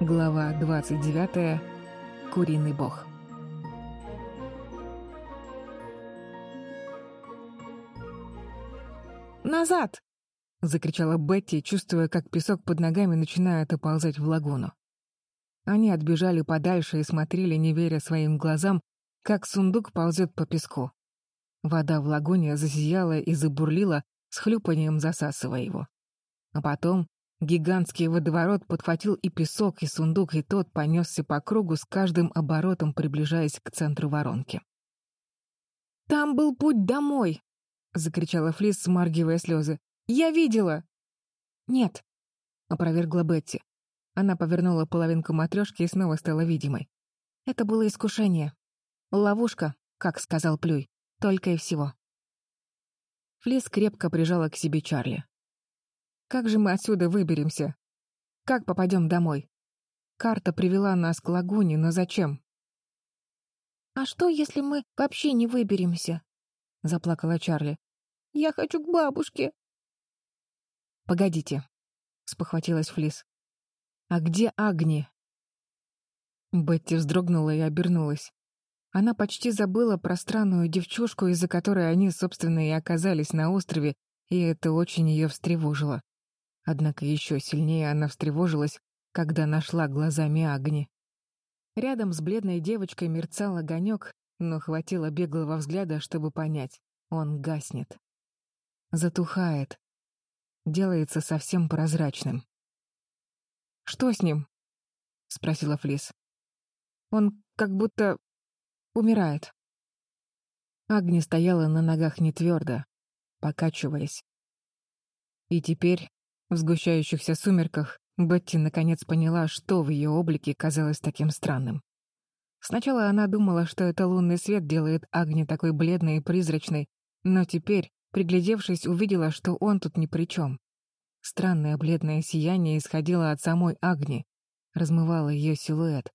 Глава 29. Куриный бог. «Назад!» — закричала Бетти, чувствуя, как песок под ногами начинает оползать в лагуну. Они отбежали подальше и смотрели, не веря своим глазам, как сундук ползет по песку. Вода в лагуне засияла и забурлила, с хлюпанием засасывая его. А потом Гигантский водоворот подхватил и песок, и сундук, и тот понесся по кругу с каждым оборотом, приближаясь к центру воронки. «Там был путь домой!» — закричала Флис, смаргивая слезы. «Я видела!» «Нет», — опровергла Бетти. Она повернула половинку матрешки и снова стала видимой. Это было искушение. Ловушка, как сказал Плюй, только и всего. Флис крепко прижала к себе Чарли. Как же мы отсюда выберемся? Как попадем домой? Карта привела нас к лагуне, но зачем? «А что, если мы вообще не выберемся?» — заплакала Чарли. «Я хочу к бабушке». «Погодите», — спохватилась Флис. «А где Агни?» Бетти вздрогнула и обернулась. Она почти забыла про странную девчушку, из-за которой они, собственно, и оказались на острове, и это очень ее встревожило. Однако еще сильнее она встревожилась, когда нашла глазами Агни. Рядом с бледной девочкой мерцал огонек, но хватило беглого взгляда, чтобы понять — он гаснет. Затухает. Делается совсем прозрачным. «Что с ним?» — спросила Флис. «Он как будто умирает». Агни стояла на ногах не твердо, покачиваясь. И теперь в сгущающихся сумерках Бетти наконец поняла, что в ее облике казалось таким странным. Сначала она думала, что это лунный свет делает Агни такой бледной и призрачной, но теперь, приглядевшись, увидела, что он тут ни при чем. Странное бледное сияние исходило от самой Агни, размывало ее силуэт.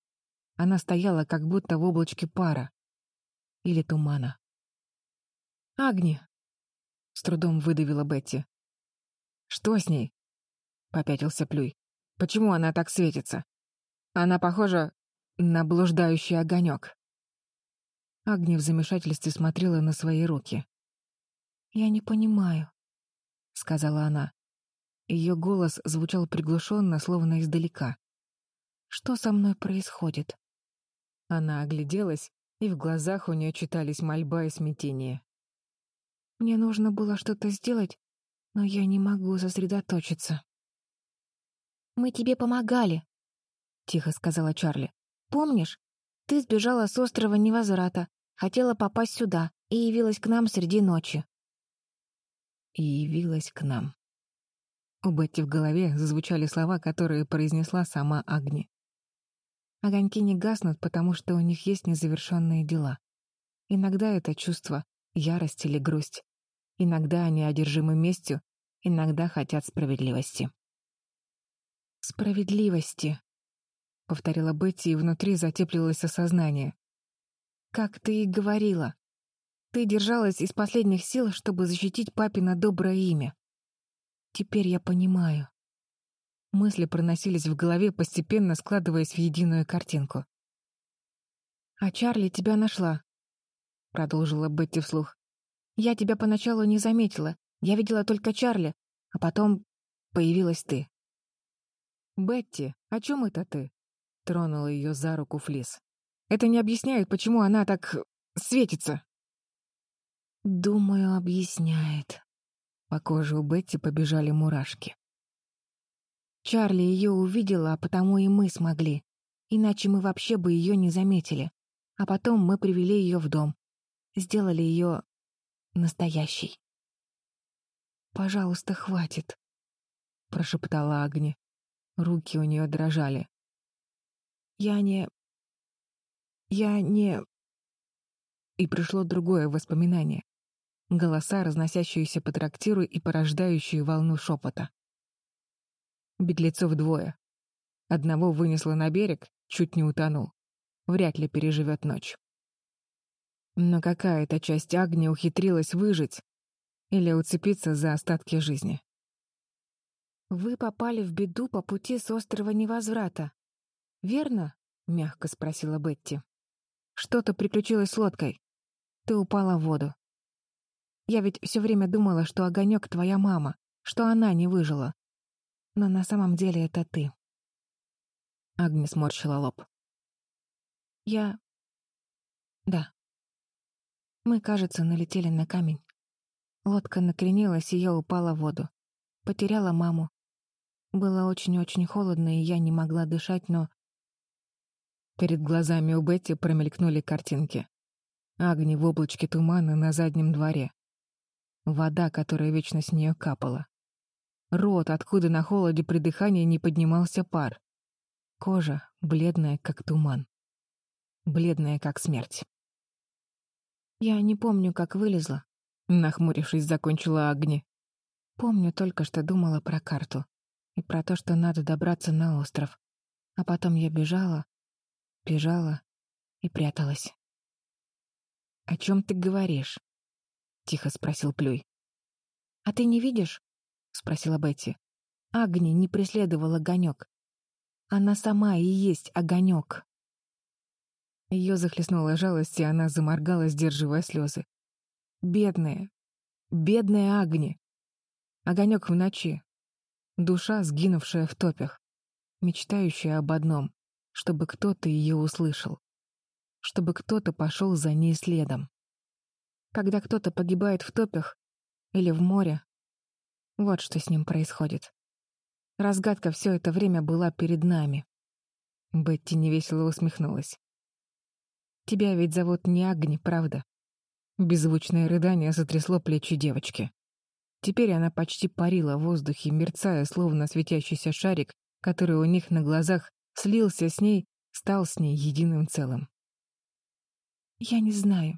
Она стояла как будто в облачке пара или тумана. «Агни!» — с трудом выдавила Бетти. «Что с ней?» Попятился Плюй. «Почему она так светится? Она похожа на блуждающий огонек. Агни в замешательстве смотрела на свои руки. «Я не понимаю», — сказала она. Ее голос звучал приглушенно, словно издалека. «Что со мной происходит?» Она огляделась, и в глазах у нее читались мольба и смятение. «Мне нужно было что-то сделать, но я не могу сосредоточиться». «Мы тебе помогали», — тихо сказала Чарли. «Помнишь, ты сбежала с острова Невозврата, хотела попасть сюда и явилась к нам среди ночи». И явилась к нам. У Бетти в голове зазвучали слова, которые произнесла сама Агни. Огоньки не гаснут, потому что у них есть незавершенные дела. Иногда это чувство — ярость или грусть. Иногда они одержимы местью, иногда хотят справедливости. «Справедливости», — повторила Бетти, и внутри затеплилось осознание. «Как ты и говорила. Ты держалась из последних сил, чтобы защитить папина доброе имя. Теперь я понимаю». Мысли проносились в голове, постепенно складываясь в единую картинку. «А Чарли тебя нашла», — продолжила Бетти вслух. «Я тебя поначалу не заметила. Я видела только Чарли, а потом появилась ты». «Бетти, о чем это ты?» — тронула ее за руку Флис. «Это не объясняет, почему она так светится». «Думаю, объясняет». По коже у Бетти побежали мурашки. Чарли ее увидела, а потому и мы смогли. Иначе мы вообще бы ее не заметили. А потом мы привели ее в дом. Сделали ее настоящей. «Пожалуйста, хватит», — прошептала Агни. Руки у нее дрожали. «Я не... Я не...» И пришло другое воспоминание. Голоса, разносящиеся по трактиру и порождающие волну шепота. Беглецов двое. Одного вынесло на берег, чуть не утонул. Вряд ли переживет ночь. Но какая-то часть Агни ухитрилась выжить или уцепиться за остатки жизни. «Вы попали в беду по пути с острова Невозврата», верно?» — мягко спросила Бетти. «Что-то приключилось с лодкой. Ты упала в воду. Я ведь все время думала, что огонек твоя мама, что она не выжила. Но на самом деле это ты». Агни сморщила лоб. «Я... да. Мы, кажется, налетели на камень. Лодка накренилась, и я упала в воду. Потеряла маму. Было очень-очень холодно, и я не могла дышать, но... Перед глазами у Бетти промелькнули картинки. Агни в облачке тумана на заднем дворе. Вода, которая вечно с нее капала. Рот, откуда на холоде при дыхании не поднимался пар. Кожа, бледная, как туман. Бледная, как смерть. Я не помню, как вылезла. Нахмурившись, закончила Агни. Помню только, что думала про карту. И про то, что надо добраться на остров. А потом я бежала, бежала и пряталась. «О чем ты говоришь?» — тихо спросил Плюй. «А ты не видишь?» — спросила Бетти. Агни не преследовал огонек. Она сама и есть огонек. Ее захлестнула жалость, и она заморгала, сдерживая слезы. Бедная, бедная Агни. Огонек в ночи. Душа, сгинувшая в топях, мечтающая об одном, чтобы кто-то ее услышал. Чтобы кто-то пошел за ней следом. Когда кто-то погибает в топях или в море, вот что с ним происходит. Разгадка все это время была перед нами. Бетти невесело усмехнулась. «Тебя ведь зовут не Агни, правда?» Беззвучное рыдание затрясло плечи девочки. Теперь она почти парила в воздухе, мерцая, словно светящийся шарик, который у них на глазах слился с ней, стал с ней единым целым. «Я не знаю».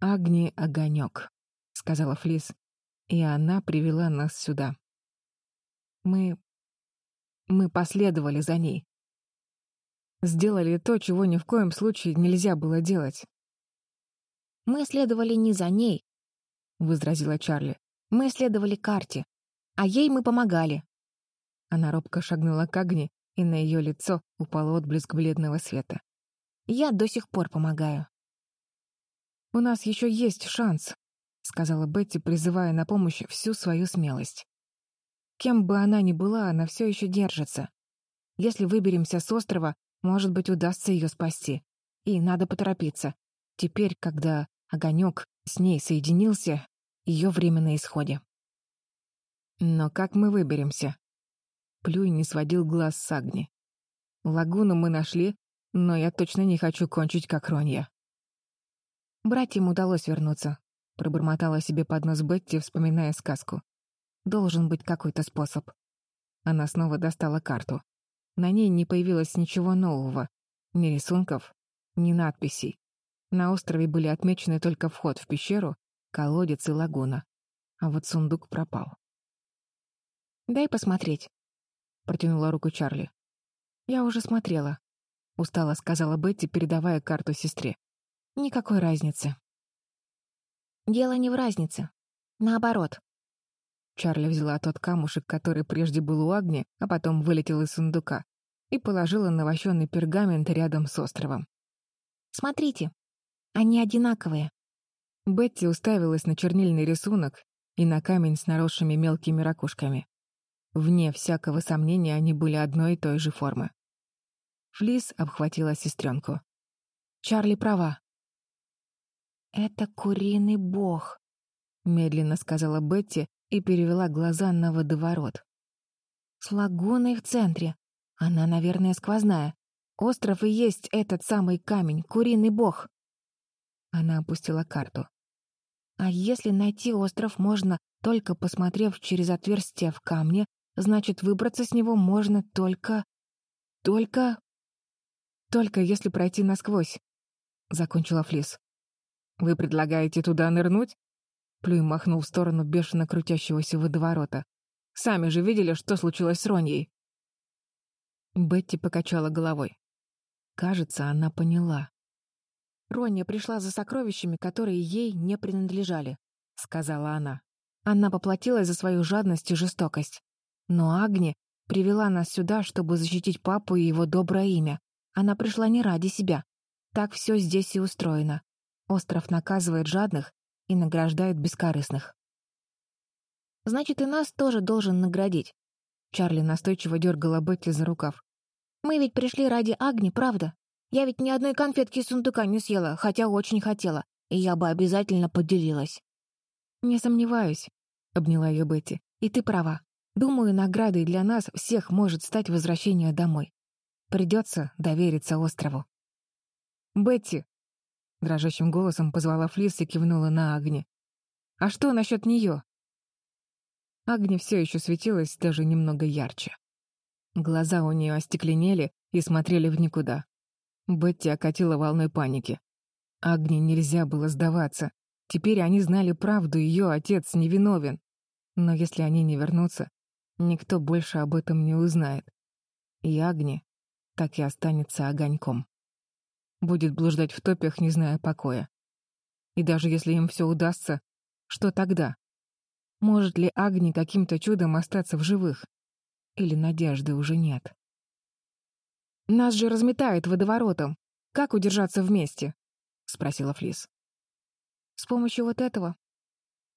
«Агни — огонек», — сказала Флис, и она привела нас сюда. Мы... мы последовали за ней. Сделали то, чего ни в коем случае нельзя было делать. «Мы следовали не за ней», — возразила Чарли. «Мы следовали карте, а ей мы помогали». Она робко шагнула к огне, и на ее лицо упал отблеск бледного света. «Я до сих пор помогаю». «У нас еще есть шанс», — сказала Бетти, призывая на помощь всю свою смелость. Кем бы она ни была, она все еще держится. Если выберемся с острова, может быть, удастся ее спасти. И надо поторопиться. Теперь, когда огонек с ней соединился, ее время на исходе. Но как мы выберемся? Плюй не сводил глаз с Агни. Лагуну мы нашли, но я точно не хочу кончить, как Ронья. Братьям удалось вернуться, пробормотала себе под нос Бетти, вспоминая сказку. Должен быть какой-то способ. Она снова достала карту. На ней не появилось ничего нового. Ни рисунков, ни надписей. На острове были отмечены только вход в пещеру, колодец и лагуна. А вот сундук пропал. «Дай посмотреть», — протянула руку Чарли. «Я уже смотрела», — устало сказала Бетти, передавая карту сестре. «Никакой разницы». «Дело не в разнице. Наоборот. Чарли взяла тот камушек, который прежде был у Агни, а потом вылетел из сундука, и положила на вощеный пергамент рядом с островом. «Смотрите, они одинаковые». Бетти уставилась на чернильный рисунок и на камень с наросшими мелкими ракушками. Вне всякого сомнения они были одной и той же формы. Флис обхватила сестренку. «Чарли права». «Это куриный бог», — медленно сказала Бетти, и перевела глаза на водоворот. С лагуной в центре. Она, наверное, сквозная. Остров и есть этот самый камень, куриный бог. Она опустила карту. А если найти остров можно, только посмотрев через отверстие в камне, значит, выбраться с него можно только... Только... Только если пройти насквозь, — закончила Флис. «Вы предлагаете туда нырнуть?» Плюй махнул в сторону бешено крутящегося водоворота. «Сами же видели, что случилось с Роньей?» Бетти покачала головой. Кажется, она поняла. «Ронья пришла за сокровищами, которые ей не принадлежали», — сказала она. Она поплатилась за свою жадность и жестокость. Но Агни, привела нас сюда, чтобы защитить папу и его доброе имя. Она пришла не ради себя. Так все здесь и устроено. Остров наказывает жадных и награждает бескорыстных. Значит, и нас тоже должен наградить. Чарли настойчиво дергала Бетти за рукав. Мы ведь пришли ради Агни, правда? Я ведь ни одной конфетки из сундука не съела, хотя очень хотела, и я бы обязательно поделилась. «Не сомневаюсь», — обняла ее Бетти. «И ты права. Думаю, наградой для нас всех может стать возвращение домой. Придется довериться острову». «Бетти!» — дрожащим голосом позвала Флис и кивнула на Агни. «А что насчет нее?» Агни все еще светилась даже немного ярче. Глаза у нее остекленели и смотрели в никуда. Бетти окатила волной паники. Агни нельзя было сдаваться. Теперь они знали правду, ее отец невиновен. Но если они не вернутся, никто больше об этом не узнает. И Агни так и останется огоньком. Будет блуждать в топях, не зная покоя. И даже если им все удастся, что тогда? Может ли Агни каким-то чудом остаться в живых? Или надежды уже нет? «Нас же разметает водоворотом. Как удержаться вместе?» — спросила Флис. «С помощью вот этого».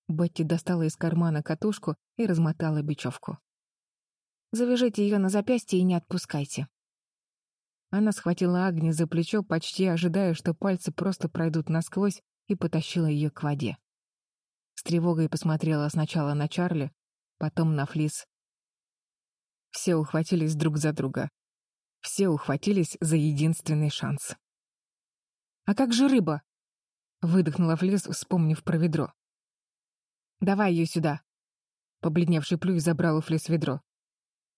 Бетти достала из кармана катушку и размотала бечевку. «Завяжите ее на запястье и не отпускайте». Она схватила Агни за плечо, почти ожидая, что пальцы просто пройдут насквозь, и потащила ее к воде. С тревогой посмотрела сначала на Чарли, потом на Флис. Все ухватились друг за друга. Все ухватились за единственный шанс. «А как же рыба?» — выдохнула Флис, вспомнив про ведро. «Давай ее сюда». Побледневший Плюй забрал у Флис ведро.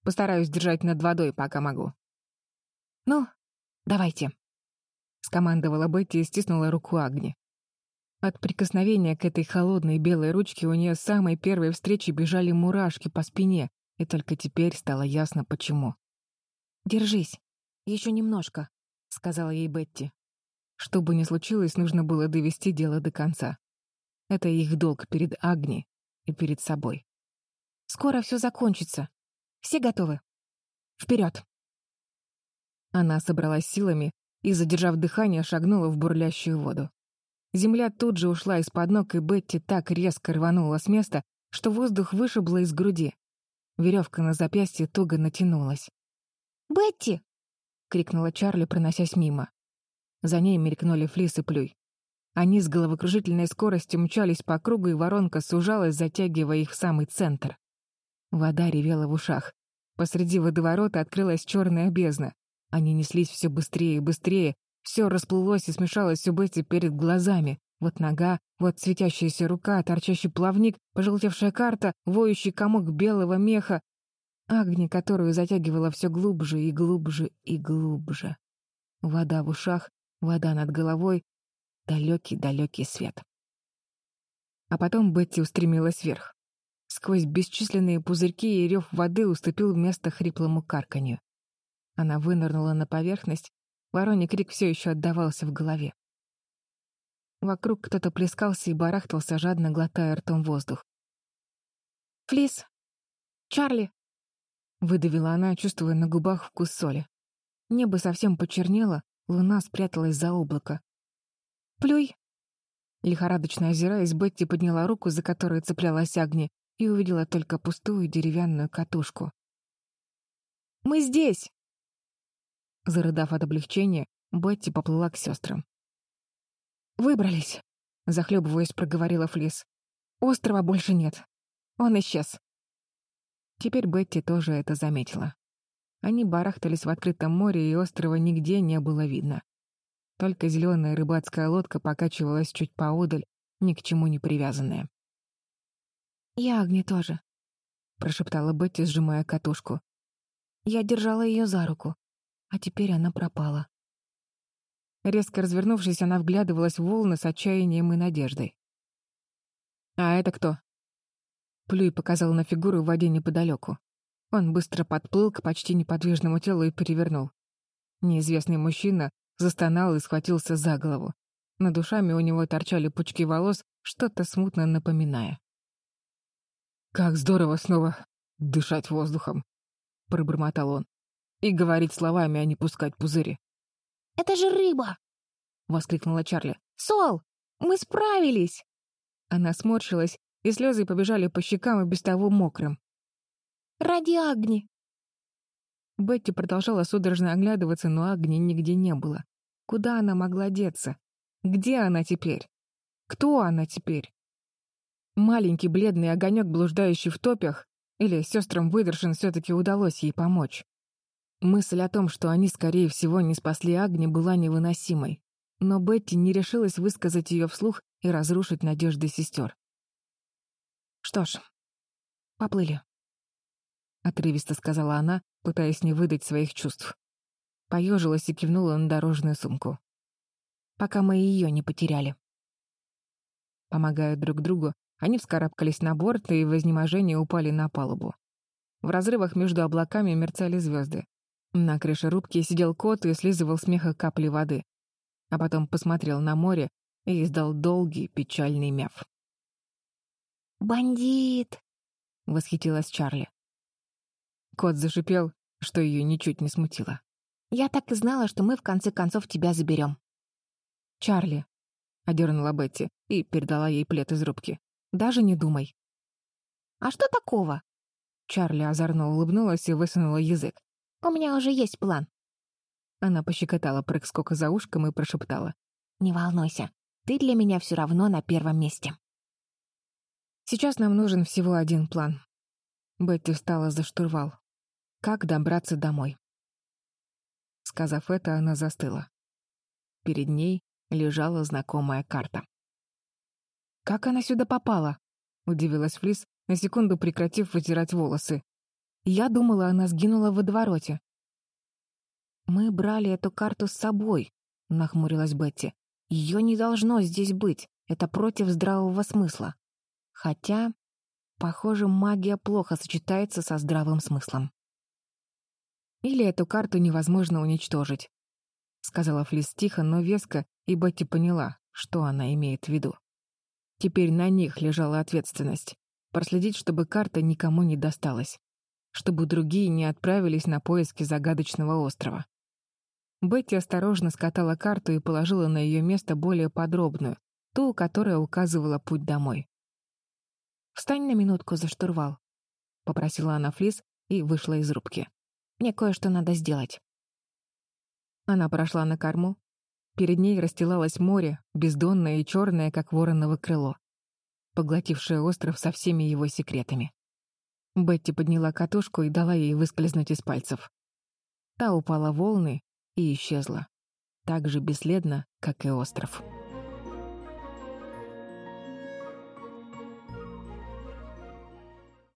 «Постараюсь держать над водой, пока могу». «Ну, давайте», — скомандовала Бетти и стиснула руку Агни. От прикосновения к этой холодной белой ручке у нее с самой первой встречи бежали мурашки по спине, и только теперь стало ясно, почему. «Держись, еще немножко», — сказала ей Бетти. Что бы ни случилось, нужно было довести дело до конца. Это их долг перед Агни и перед собой. «Скоро все закончится. Все готовы? Вперед!» Она собралась силами и, задержав дыхание, шагнула в бурлящую воду. Земля тут же ушла из-под ног, и Бетти так резко рванула с места, что воздух вышибло из груди. Веревка на запястье туго натянулась. «Бетти!» — крикнула Чарли, проносясь мимо. За ней мелькнули Флис и Плюй. Они с головокружительной скоростью мчались по кругу, и воронка сужалась, затягивая их в самый центр. Вода ревела в ушах. Посреди водоворота открылась черная бездна. Они неслись все быстрее и быстрее, все расплылось и смешалось у Бетти перед глазами. Вот нога, вот светящаяся рука, торчащий плавник, пожелтевшая карта, воющий комок белого меха, Агни, которую затягивала все глубже и глубже и глубже. Вода в ушах, вода над головой, далекий-далекий свет. А потом Бетти устремилась вверх. Сквозь бесчисленные пузырьки и рев воды уступил место хриплому карканью. Она вынырнула на поверхность, вороний крик все еще отдавался в голове. Вокруг кто-то плескался и барахтался, жадно глотая ртом воздух. «Флис! Чарли!» Выдавила она, чувствуя на губах вкус соли. Небо совсем почернело, луна спряталась за облако. «Плюй!» Лихорадочно озираясь, Бетти подняла руку, за которой цеплялась Агни, и увидела только пустую деревянную катушку. «Мы здесь!» Зарыдав от облегчения, Бетти поплыла к сестрам. «Выбрались!» — захлебываясь, проговорила Флис. «Острова больше нет. Он исчез». Теперь Бетти тоже это заметила. Они барахтались в открытом море, и острова нигде не было видно. Только зеленая рыбацкая лодка покачивалась чуть поодаль, ни к чему не привязанная. «Я Агни тоже», — прошептала Бетти, сжимая катушку. «Я держала ее за руку, а теперь она пропала». Резко развернувшись, она вглядывалась в волны с отчаянием и надеждой. «А это кто?» Плюй показал на фигуру в воде неподалеку. Он быстро подплыл к почти неподвижному телу и перевернул. Неизвестный мужчина застонал и схватился за голову. Над ушами у него торчали пучки волос, что-то смутно напоминая. «Как здорово снова дышать воздухом!» — пробормотал он. «И говорить словами, а не пускать пузыри». «Это же рыба!» — воскликнула Чарли. «Сол, мы справились!» Она сморщилась, и слезы побежали по щекам и без того мокрым. «Ради Агни!» Бетти продолжала судорожно оглядываться, но Агни нигде не было. Куда она могла деться? Где она теперь? Кто она теперь? Маленький бледный огонек, блуждающий в топях, или сестрам Выдершин все-таки удалось ей помочь? Мысль о том, что они, скорее всего, не спасли Агни, была невыносимой. Но Бетти не решилась высказать ее вслух и разрушить надежды сестер. «Что ж, поплыли», — отрывисто сказала она, пытаясь не выдать своих чувств. Поежилась и кивнула на дорожную сумку. «Пока мы ее не потеряли». Помогая друг другу, они вскарабкались на борт и в изнеможении упали на палубу. В разрывах между облаками мерцали звезды. На крыше рубки сидел кот и слизывал смеха капли воды. А потом посмотрел на море и издал долгий печальный мяв. «Бандит!» — восхитилась Чарли. Кот зашипел, что ее ничуть не смутило. «Я так и знала, что мы в конце концов тебя заберем. «Чарли», — одернула Бетти и передала ей плед из рубки. «Даже не думай». «А что такого?» Чарли озорно улыбнулась и высунула язык. «У меня уже есть план». Она пощекотала прыг-скока за ушком и прошептала. «Не волнуйся, ты для меня все равно на первом месте». «Сейчас нам нужен всего один план». Бетти встала за штурвал. «Как добраться домой?» Сказав это, она застыла. Перед ней лежала знакомая карта. «Как она сюда попала?» — удивилась Флис, на секунду прекратив вытирать волосы. «Я думала, она сгинула в водовороте». «Мы брали эту карту с собой», — нахмурилась Бетти. «Ее не должно здесь быть. Это против здравого смысла. Хотя, похоже, магия плохо сочетается со здравым смыслом». «Или эту карту невозможно уничтожить», — сказала Флис тихо, но веско, и Бетти поняла, что она имеет в виду. Теперь на них лежала ответственность — проследить, чтобы карта никому не досталась, чтобы другие не отправились на поиски загадочного острова. Бетти осторожно скатала карту и положила на ее место более подробную, ту, которая указывала путь домой. «Встань на минутку за штурвал», — попросила она Флис и вышла из рубки. «Мне кое-что надо сделать». Она прошла на корму, Перед ней расстилалось море, бездонное и черное, как вороново крыло, поглотившее остров со всеми его секретами. Бетти подняла катушку и дала ей выскользнуть из пальцев. Та упала волны и исчезла, так же бесследно, как и остров.